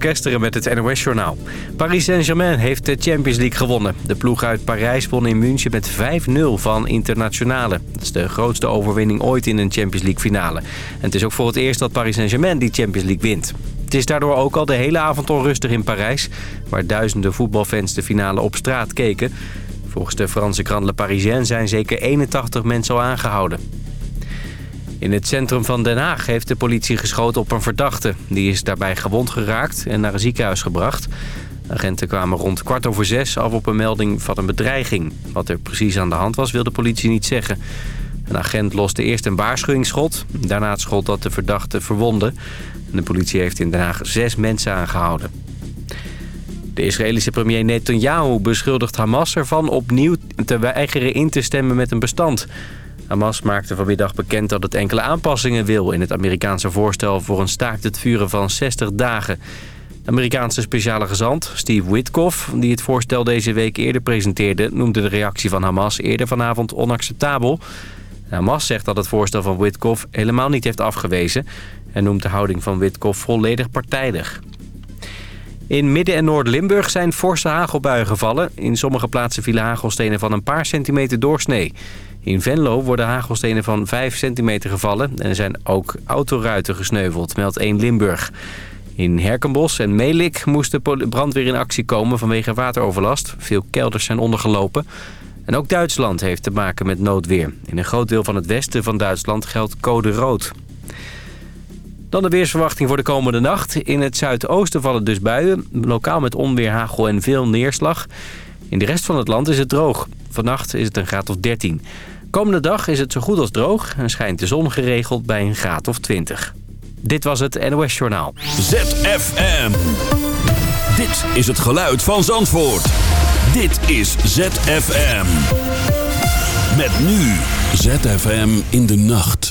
van met het NOS-journaal. Paris Saint-Germain heeft de Champions League gewonnen. De ploeg uit Parijs won in München met 5-0 van Internationale. Dat is de grootste overwinning ooit in een Champions League finale. En het is ook voor het eerst dat Paris Saint-Germain die Champions League wint. Het is daardoor ook al de hele avond onrustig in Parijs... waar duizenden voetbalfans de finale op straat keken. Volgens de Franse krant Le Parisien zijn zeker 81 mensen al aangehouden. In het centrum van Den Haag heeft de politie geschoten op een verdachte. Die is daarbij gewond geraakt en naar een ziekenhuis gebracht. Agenten kwamen rond kwart over zes af op een melding van een bedreiging. Wat er precies aan de hand was, wil de politie niet zeggen. Een agent loste eerst een waarschuwingsschot. Daarna het schot dat de verdachte verwonde. De politie heeft in Den Haag zes mensen aangehouden. De Israëlische premier Netanyahu beschuldigt Hamas ervan opnieuw te weigeren in te stemmen met een bestand. Hamas maakte vanmiddag bekend dat het enkele aanpassingen wil... in het Amerikaanse voorstel voor een staakt het vuren van 60 dagen. Amerikaanse speciale gezant, Steve Witkoff... die het voorstel deze week eerder presenteerde... noemde de reactie van Hamas eerder vanavond onacceptabel. Hamas zegt dat het voorstel van Witkoff helemaal niet heeft afgewezen... en noemt de houding van Witkoff volledig partijdig. In Midden- en Noord-Limburg zijn forse hagelbuien gevallen. In sommige plaatsen vielen hagelstenen van een paar centimeter doorsnee. In Venlo worden hagelstenen van 5 centimeter gevallen... en er zijn ook autoruiten gesneuveld, meldt 1 Limburg. In Herkenbos en Melik moest de brandweer in actie komen vanwege wateroverlast. Veel kelders zijn ondergelopen. En ook Duitsland heeft te maken met noodweer. In een groot deel van het westen van Duitsland geldt code rood. Dan de weersverwachting voor de komende nacht. In het zuidoosten vallen dus buien. Lokaal met onweer, hagel en veel neerslag. In de rest van het land is het droog. Vannacht is het een graad of 13. Komende dag is het zo goed als droog en schijnt de zon geregeld bij een graad of 20. Dit was het NOS Journaal. ZFM. Dit is het geluid van Zandvoort. Dit is ZFM. Met nu ZFM in de nacht.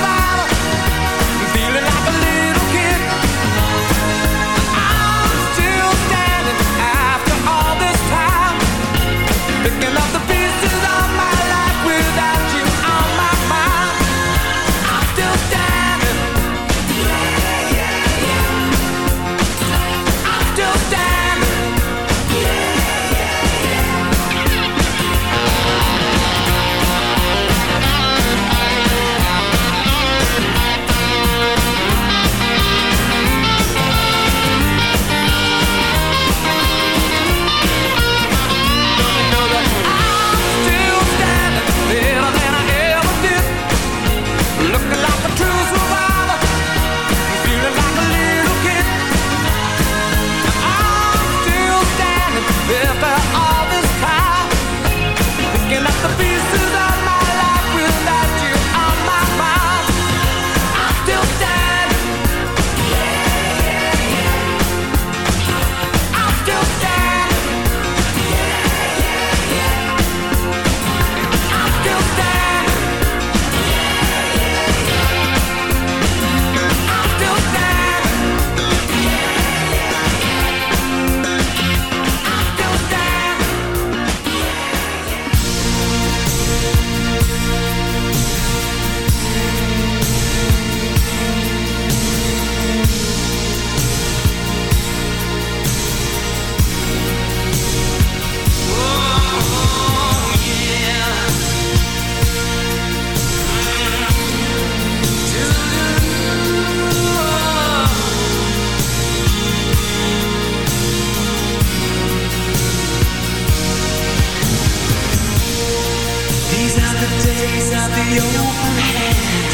The open hand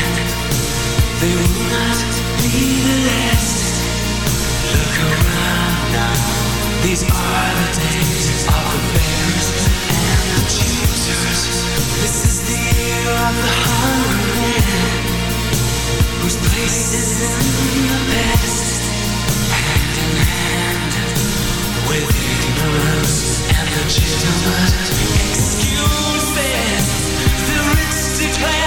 They will not be the last. Look around now. These are the days of the and the This is the year of the hungry man Whose place is in the past Hand in hand With and excuses clouds.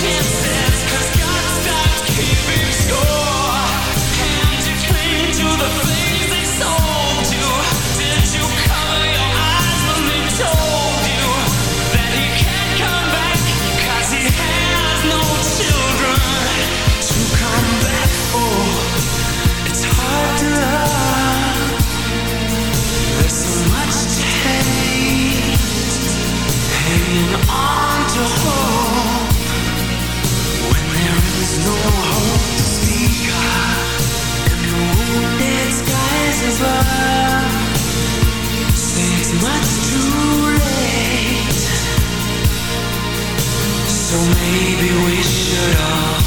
can't much too late So maybe we should all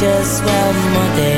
just one more day.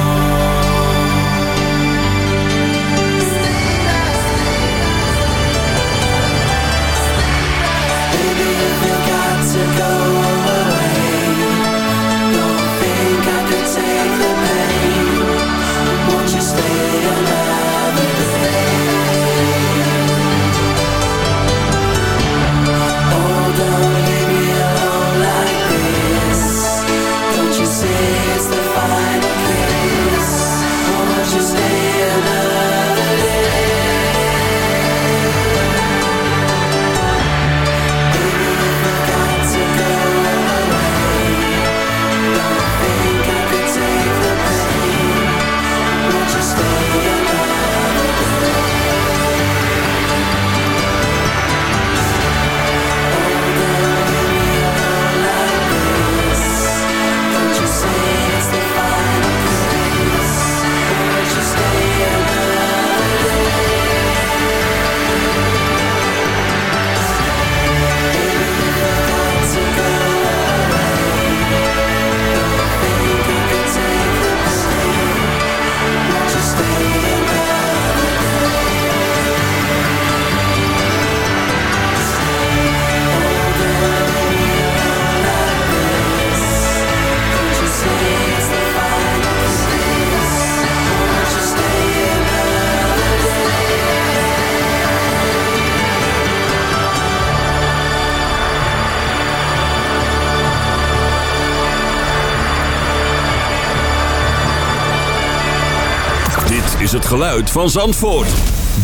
geluid van Zandvoort.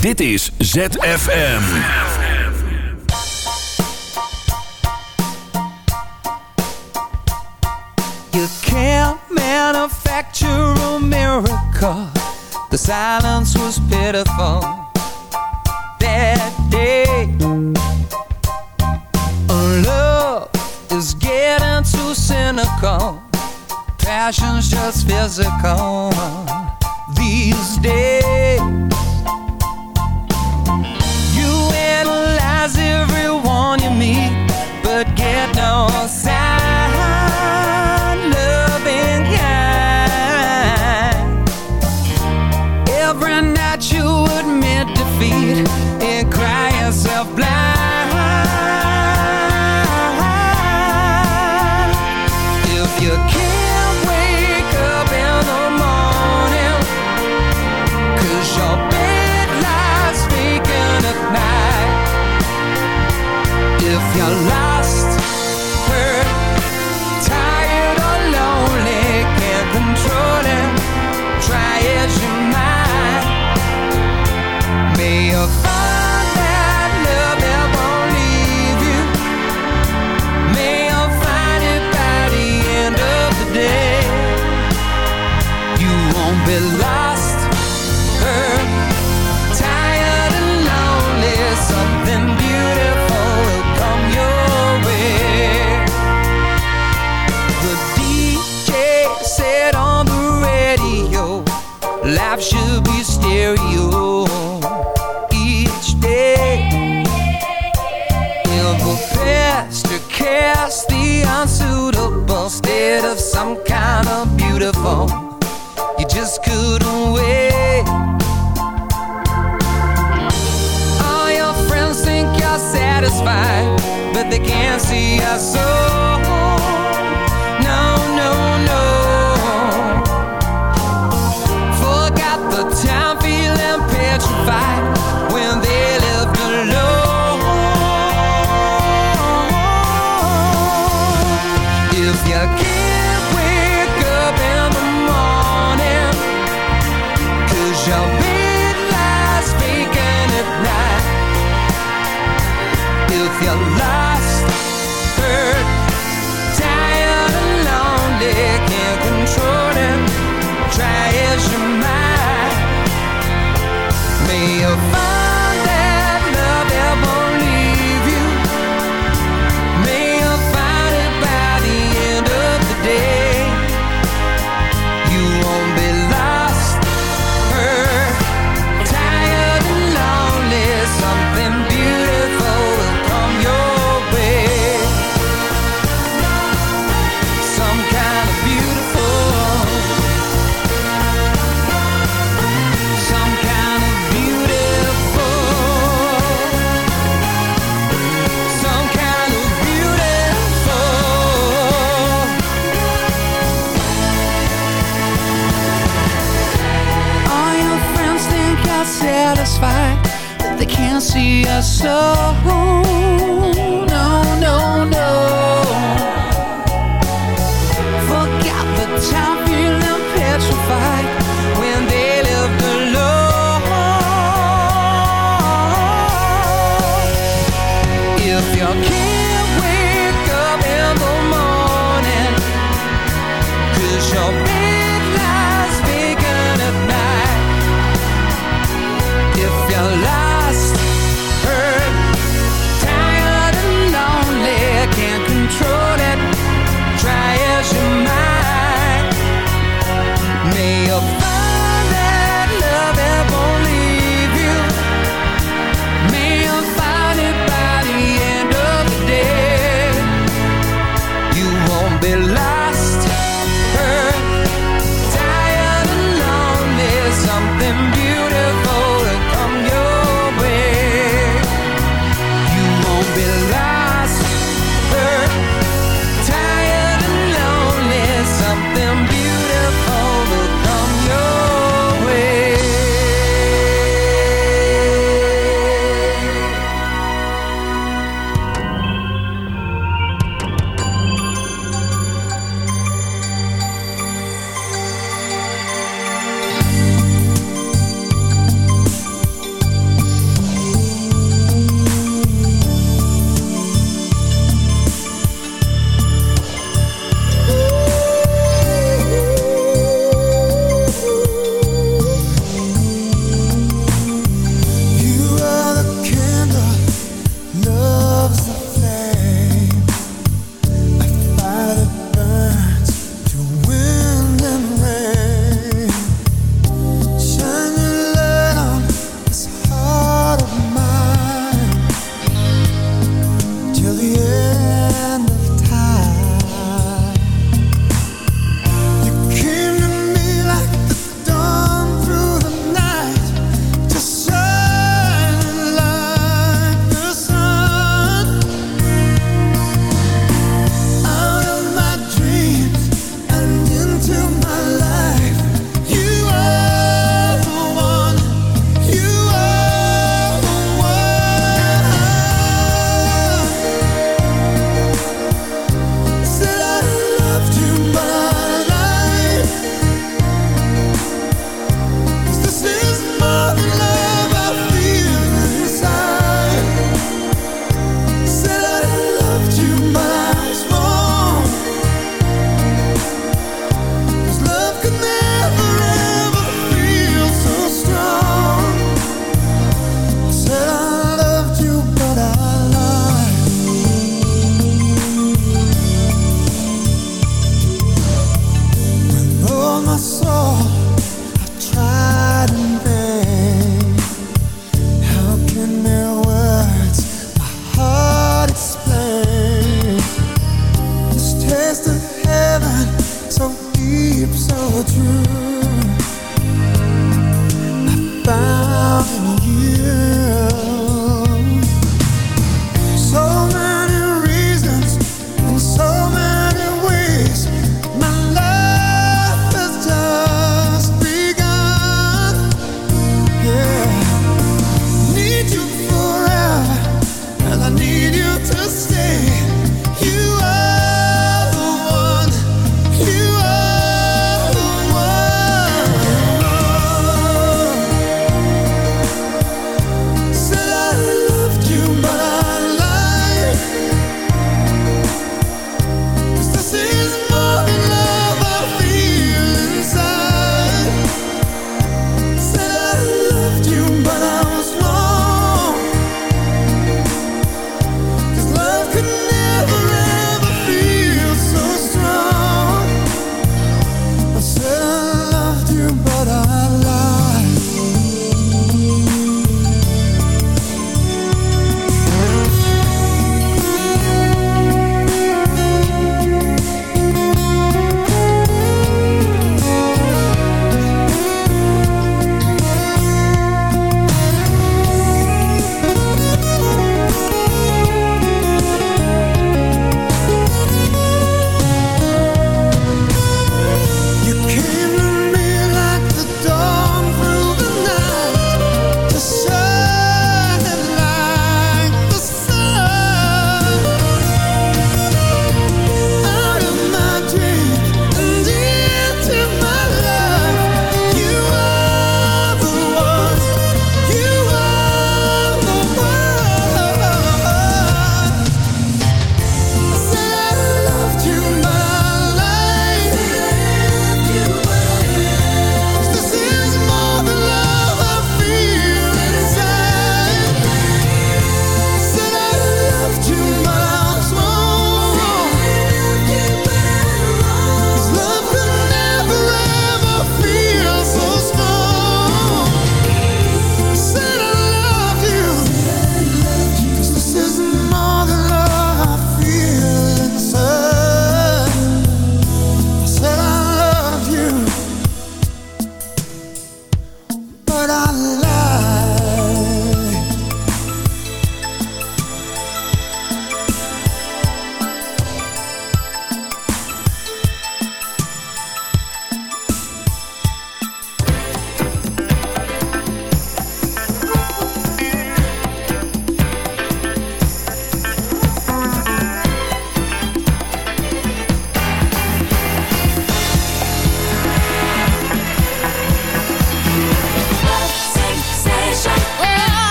Dit is ZFM. You can't manufacture a miracle. The silence was pitiful. and cry yourself blind.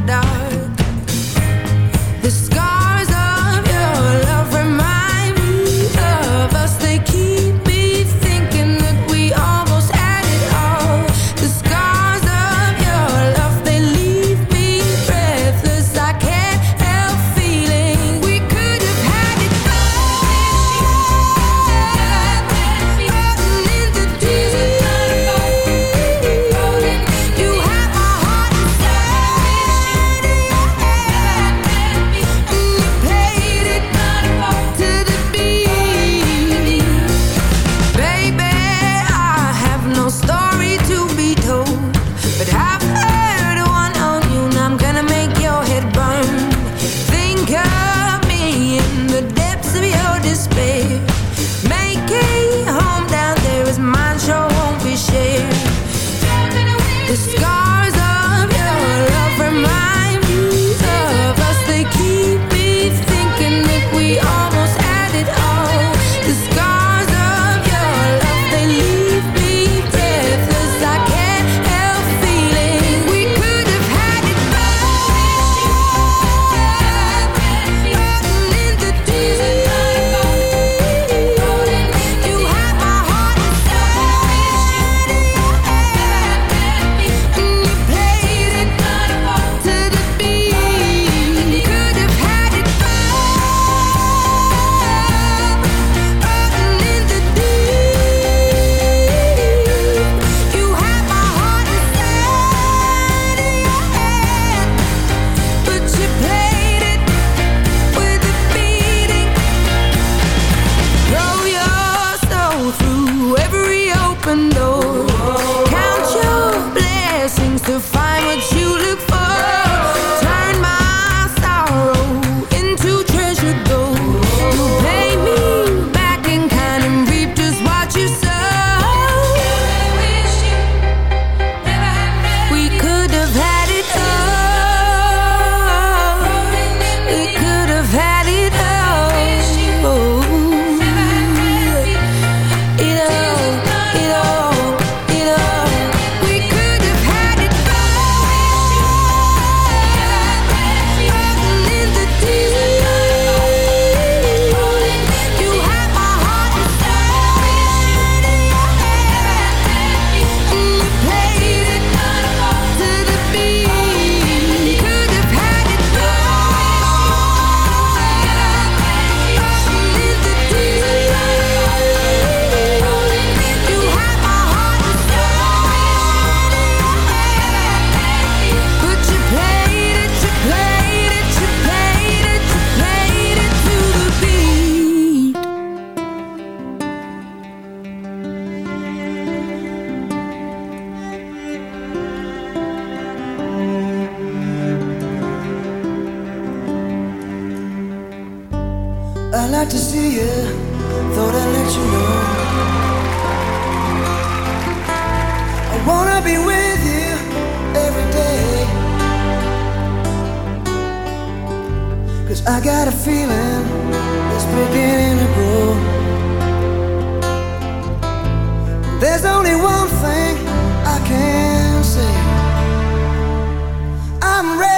the dark. There's only one thing I can say I'm ready.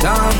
down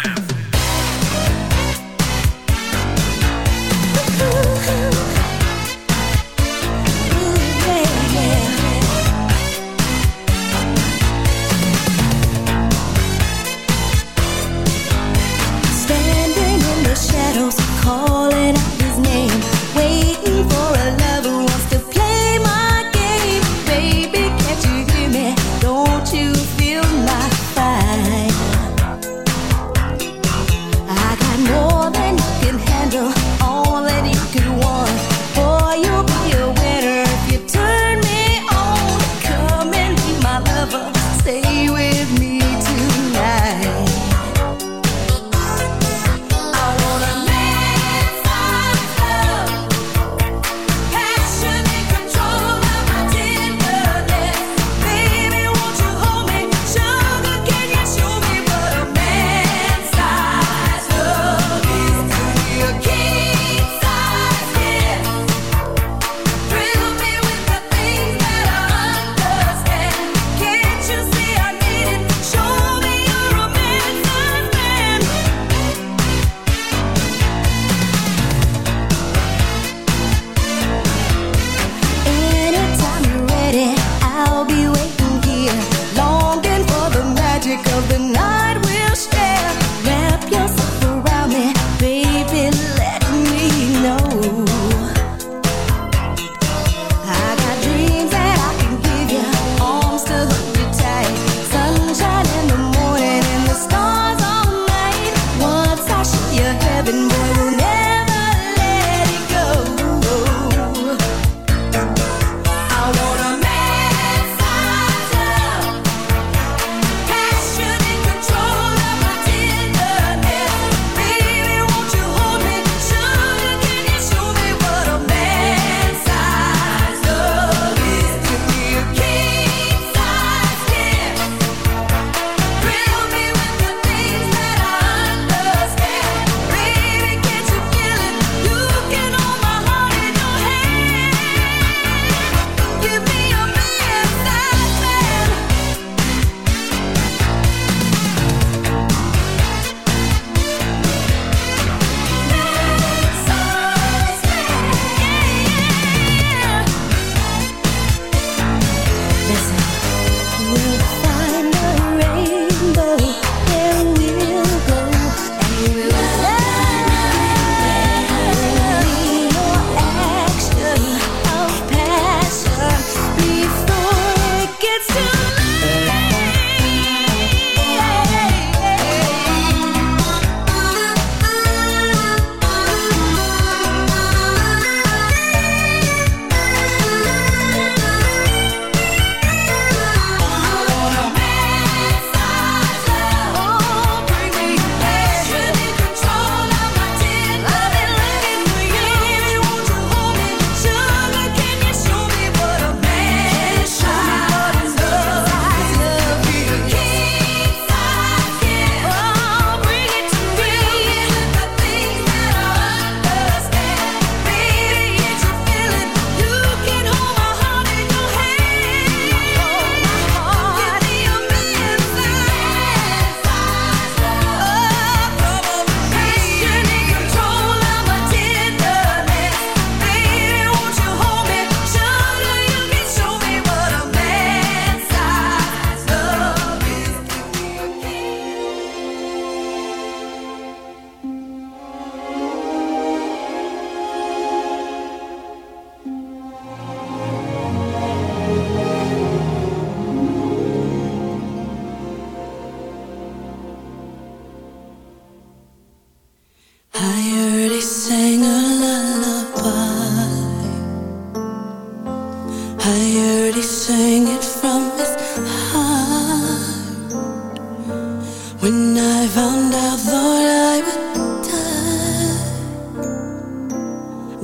When I found out, thought I would die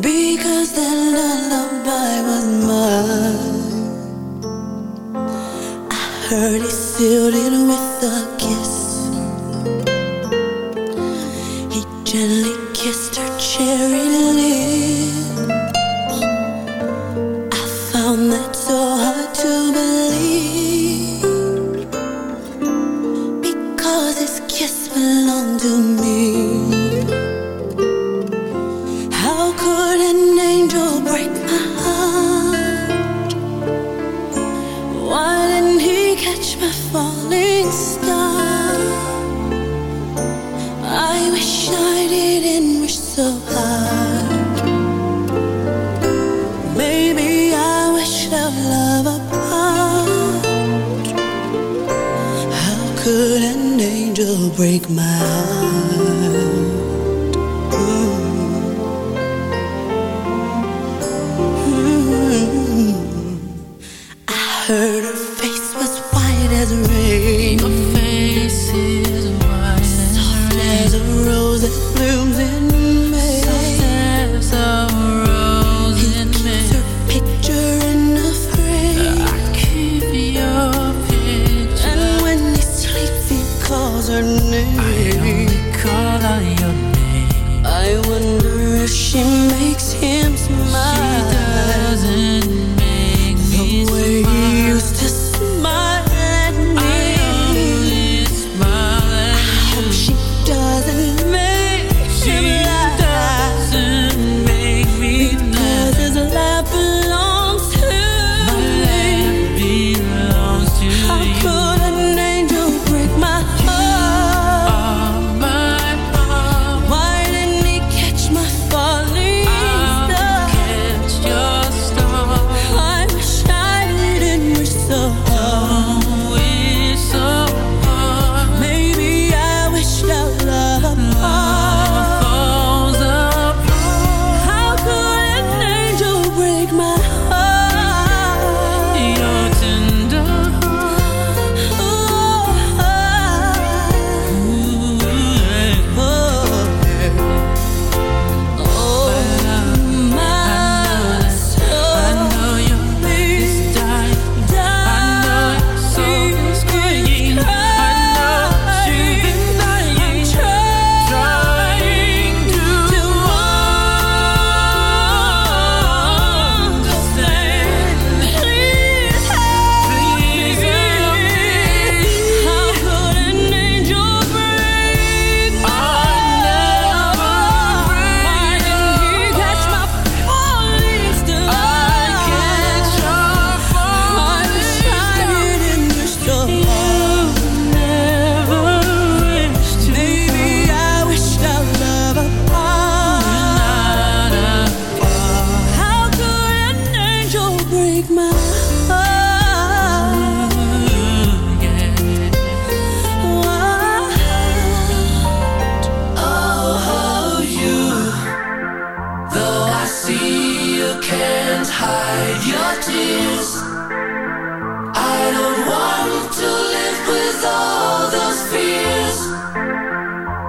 because that lullaby was mine. I heard it sealed it with.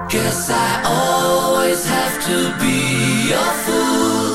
Guess I always have to be a fool.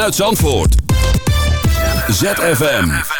Vanuit Zandvoort. ZFM.